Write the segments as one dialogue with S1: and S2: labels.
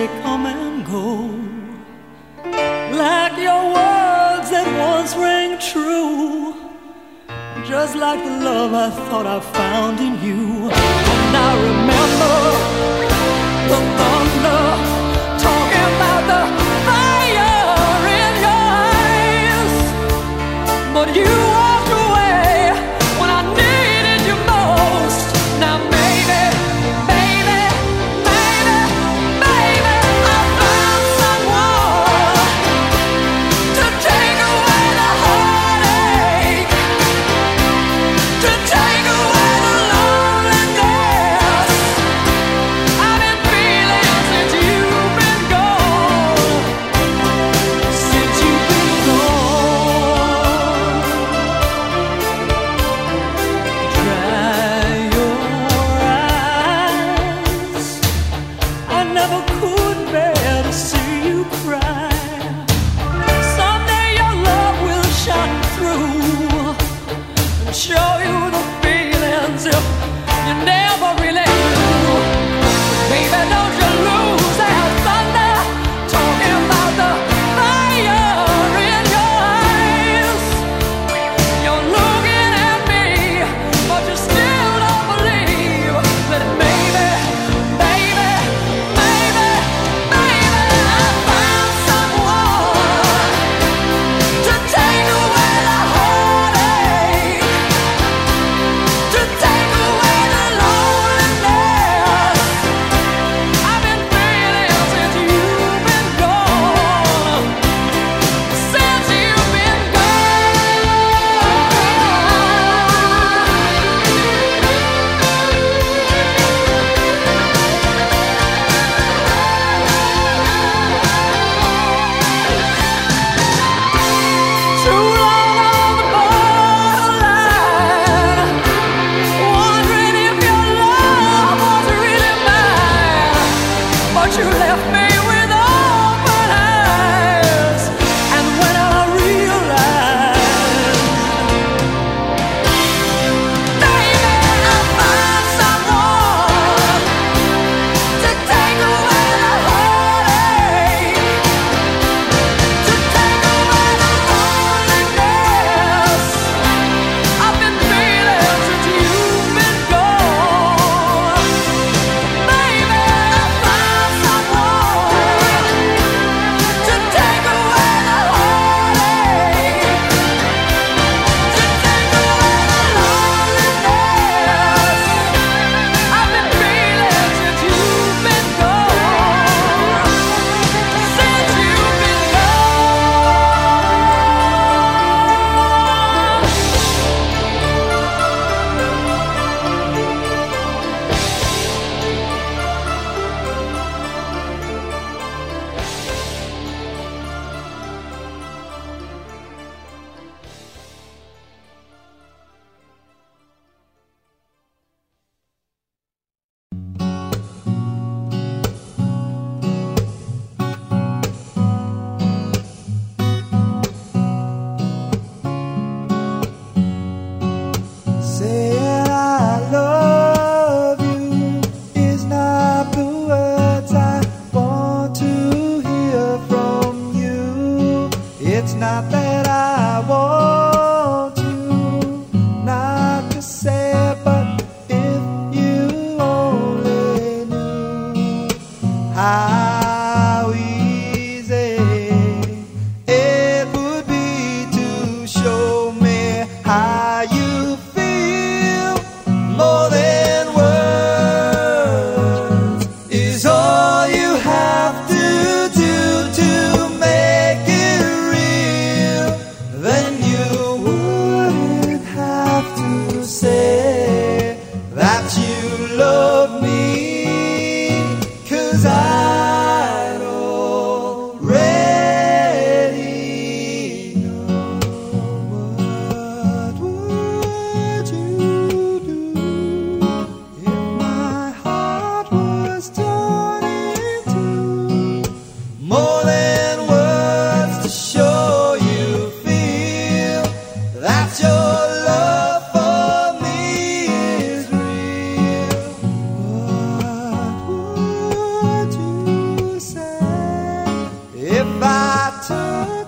S1: they come and go. Like your words that once rang true. Just like the love I thought I found in you. And I remember the thunder
S2: If I
S1: took.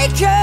S1: like her.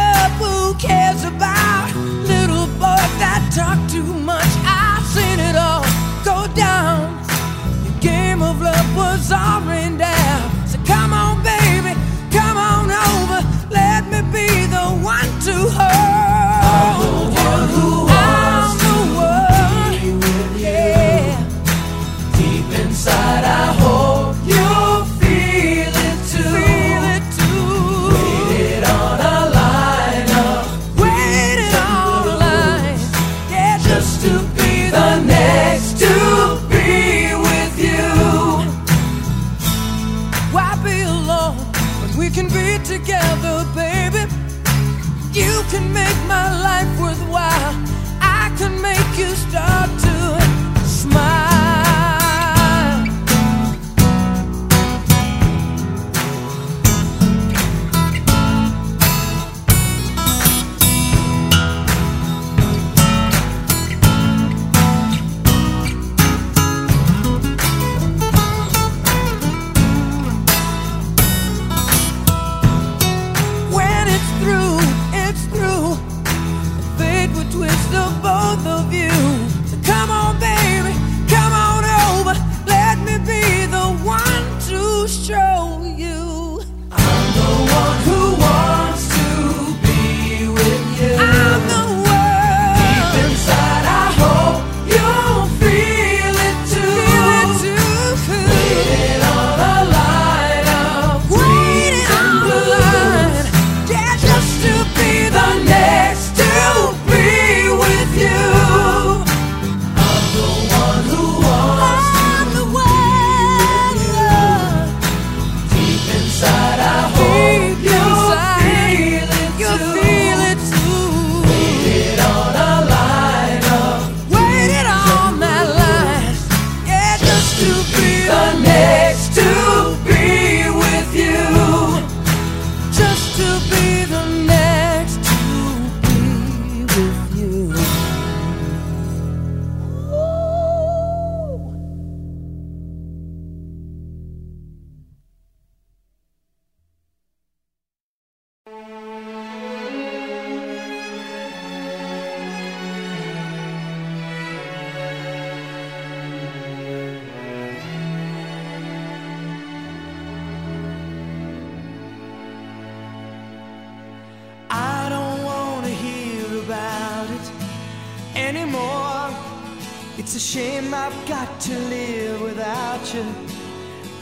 S1: I've got to live without you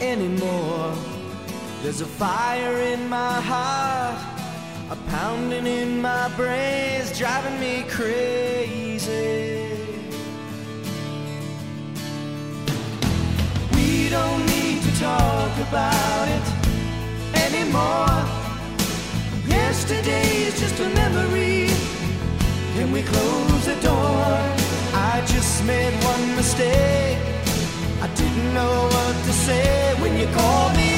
S1: anymore. There's a fire in my heart, a pounding in my brains, driving me crazy. We don't need to talk about it anymore. Yesterday is just a memory. Can we close the door? I just made one mistake. I didn't know what to say when you called me.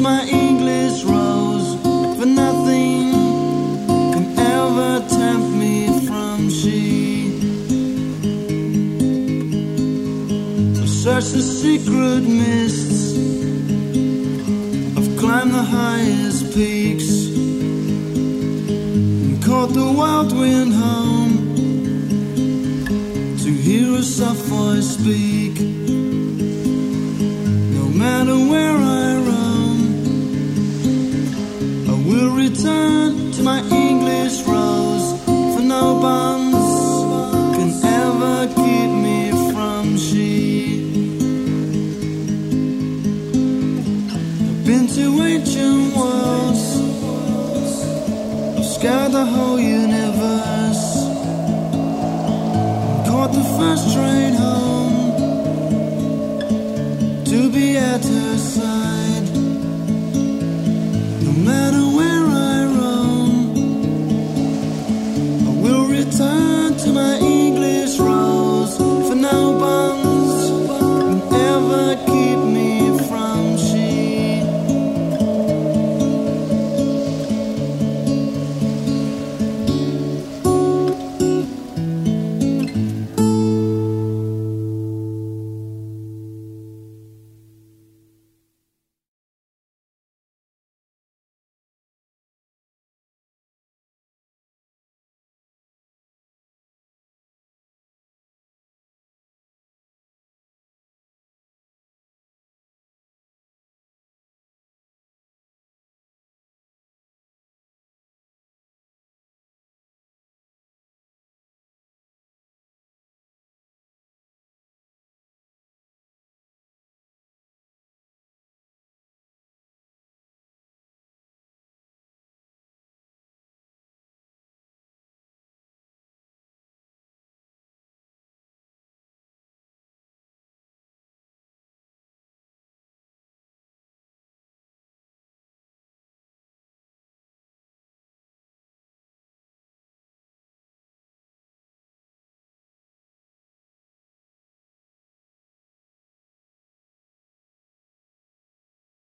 S3: My English rose. For nothing can ever tempt me from she. I've searched the secret mists. I've climbed the highest peaks and caught the wild wind home to hear a soft voice speak. return.